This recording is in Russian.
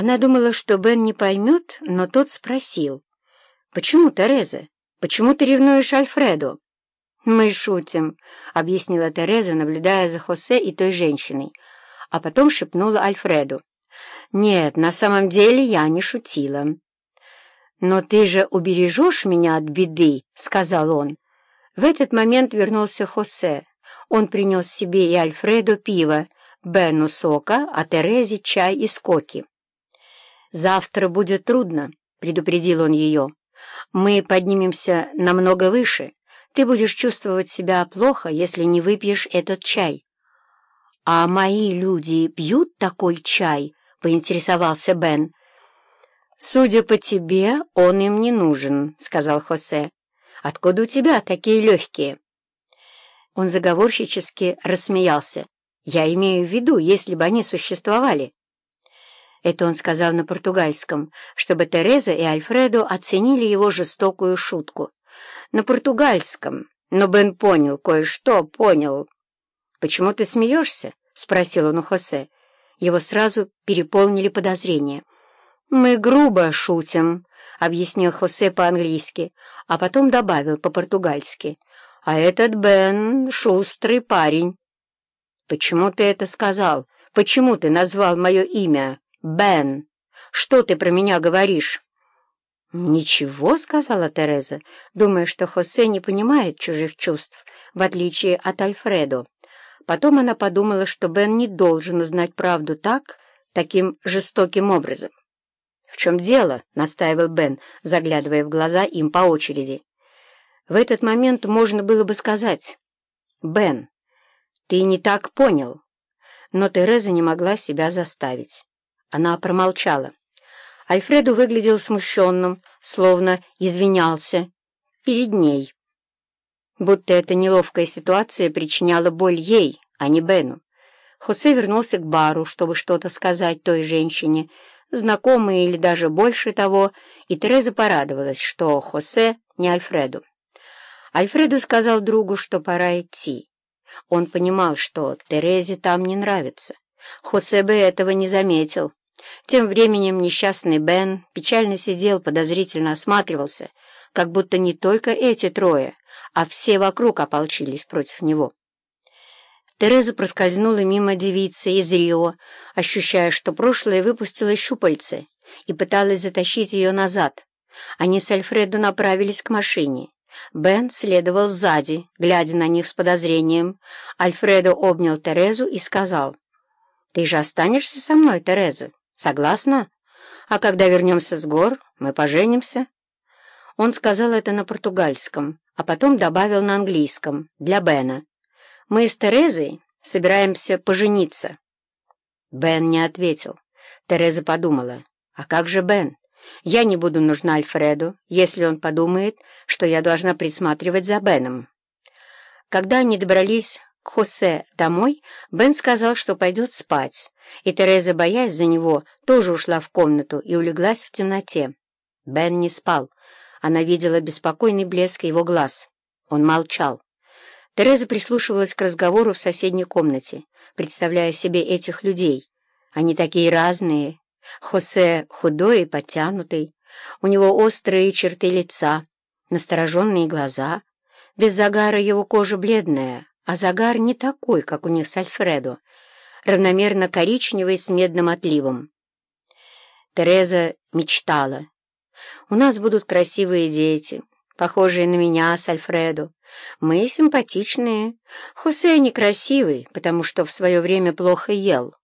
Она думала, что Бен не поймет, но тот спросил. «Почему, Тереза? Почему ты ревнуешь Альфреду?» «Мы шутим», — объяснила Тереза, наблюдая за Хосе и той женщиной, а потом шепнула Альфреду. «Нет, на самом деле я не шутила». «Но ты же убережешь меня от беды», — сказал он. В этот момент вернулся Хосе. Он принес себе и Альфреду пиво, Бену сока, а Терезе чай и скоки. «Завтра будет трудно», — предупредил он ее. «Мы поднимемся намного выше. Ты будешь чувствовать себя плохо, если не выпьешь этот чай». «А мои люди пьют такой чай?» — поинтересовался Бен. «Судя по тебе, он им не нужен», — сказал Хосе. «Откуда у тебя такие легкие?» Он заговорщически рассмеялся. «Я имею в виду, если бы они существовали». Это он сказал на португальском, чтобы Тереза и Альфредо оценили его жестокую шутку. На португальском, но Бен понял, кое-что понял. «Почему ты смеешься?» — спросил он у Хосе. Его сразу переполнили подозрения. «Мы грубо шутим», — объяснил Хосе по-английски, а потом добавил по-португальски. «А этот Бен — шустрый парень». «Почему ты это сказал? Почему ты назвал мое имя Бен? Что ты про меня говоришь?» «Ничего», — сказала Тереза, думая, что Хосе не понимает чужих чувств, в отличие от Альфредо. Потом она подумала, что Бен не должен узнать правду так, таким жестоким образом. «В чем дело?» — настаивал Бен, заглядывая в глаза им по очереди. В этот момент можно было бы сказать «Бен, ты не так понял». Но Тереза не могла себя заставить. Она промолчала. Альфреду выглядел смущенным, словно извинялся перед ней. Будто эта неловкая ситуация причиняла боль ей, а не Бену. Хосе вернулся к бару, чтобы что-то сказать той женщине, знакомые или даже больше того, и Тереза порадовалась, что Хосе не Альфреду. Альфреду сказал другу, что пора идти. Он понимал, что Терезе там не нравится. Хосе бы этого не заметил. Тем временем несчастный Бен печально сидел, подозрительно осматривался, как будто не только эти трое, а все вокруг ополчились против него. Тереза проскользнула мимо девицы из Рио, ощущая, что прошлое выпустило щупальце и пыталась затащить ее назад. Они с Альфредо направились к машине. Бен следовал сзади, глядя на них с подозрением. Альфредо обнял Терезу и сказал, «Ты же останешься со мной, Тереза, согласна? А когда вернемся с гор, мы поженимся». Он сказал это на португальском, а потом добавил на английском, для Бена. Мы с Терезой собираемся пожениться». Бен не ответил. Тереза подумала, «А как же Бен? Я не буду нужна Альфреду, если он подумает, что я должна присматривать за Беном». Когда они добрались к Хосе домой, Бен сказал, что пойдет спать, и Тереза, боясь за него, тоже ушла в комнату и улеглась в темноте. Бен не спал. Она видела беспокойный блеск его глаз. Он молчал. Тереза прислушивалась к разговору в соседней комнате, представляя себе этих людей. Они такие разные. Хосе худой и подтянутый, у него острые черты лица, настороженные глаза. Без загара его кожа бледная, а загар не такой, как у них с Альфредо, равномерно коричневый с медным отливом. Тереза мечтала. «У нас будут красивые дети, похожие на меня с Альфредо. Мы симпатичные. Хосе некрасивый, потому что в свое время плохо ел.